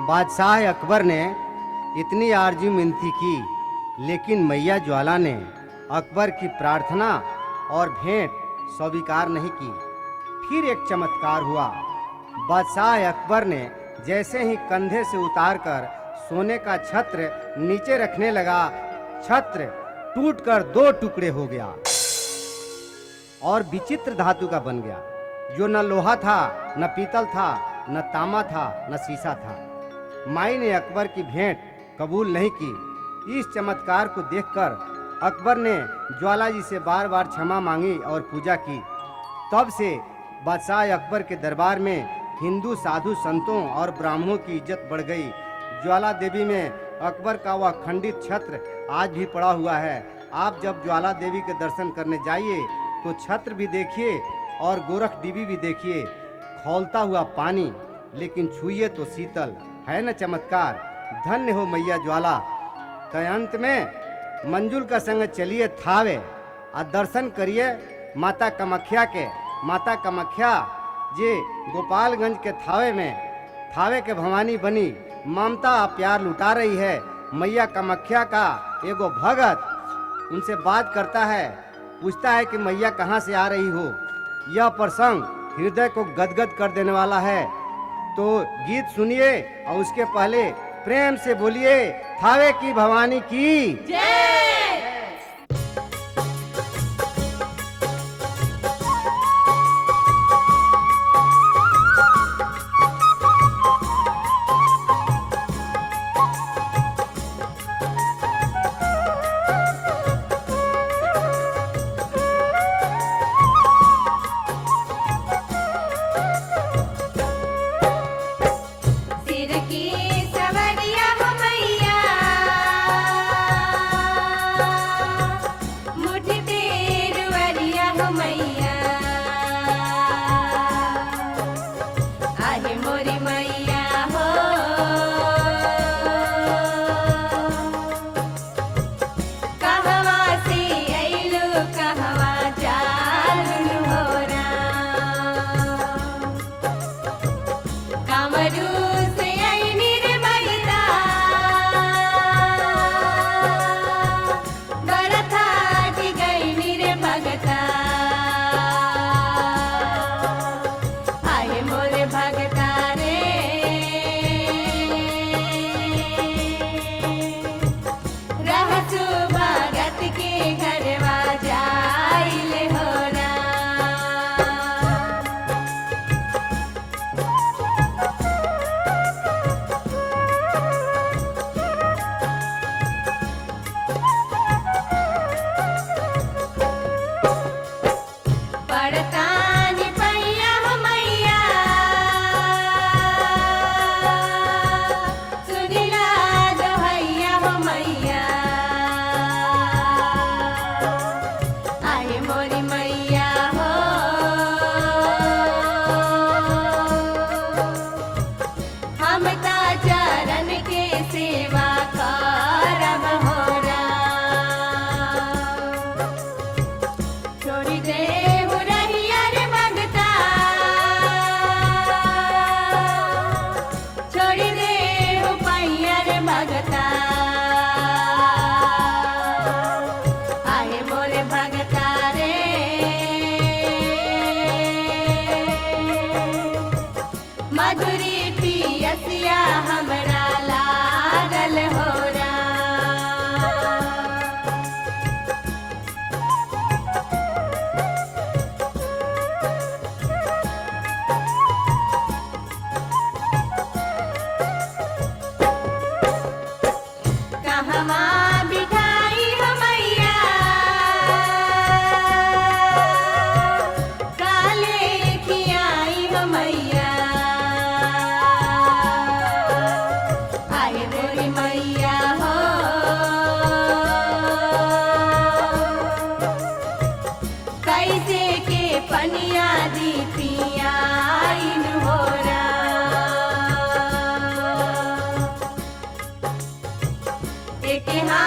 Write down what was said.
बादशाह अकबर ने इतनी आरज़ू मिनती की, लेकिन मैया ज्वाला ने अकबर की प्रार्थना और भेंट स्वीकार नहीं की। फिर एक चमत्कार हुआ। बादशाह अकबर ने जैसे ही कंधे से उतारकर सोने का छत्र नीचे रखने लगा, छत्र टूटकर दो टुकड़े हो गया और विचित्र धातु का बन गया। जो न लोहा था, न पीतल था, न तामा था, न शीशा था। माई ने अकबर की भेंट कबूल नहीं की। इस चमत्कार को देखकर अकबर ने ज्वाला जी से बार बार क्षमा मांगी और पूजा की। तब से बादशाह अकबर के दरबार में हिंदू, साधु संतों और ब्राह्मणों की इज़्ज़त बढ़ गई। ज्वाला देवी में अकबर का वह खंडित छत्र आज भी पड़ा हुआ है। आप जब ज्वाला देवी के दर्शन करने जाइए तो छत्र भी देखिए और गोरख देवी भी देखिए। खौलता हुआ पानी, लेकिन छुइए तो शीतल। है न चमत्कार। धन्य हो मैया ज्वाला। तो अंत में मंजुल का संग चलिए थावे। और दर्शन करिए माता कामाख्या के। माता कामाख्या जी गोपालगंज के थावे में। थावे के भवानी बनी। ममता प्यार लुटा रही है। मैया कामाख्या का एगो भगत उनसे बात करता है। पूछता है कि मैया कहाँ से आ रही हो? यह प्रसंग हृदय को गदगद कर देने वाला है। तो गीत सुनिए और उसके पहले प्रेम से बोलिए थावे की भवानी की। सिर manhã. मधुरी ます。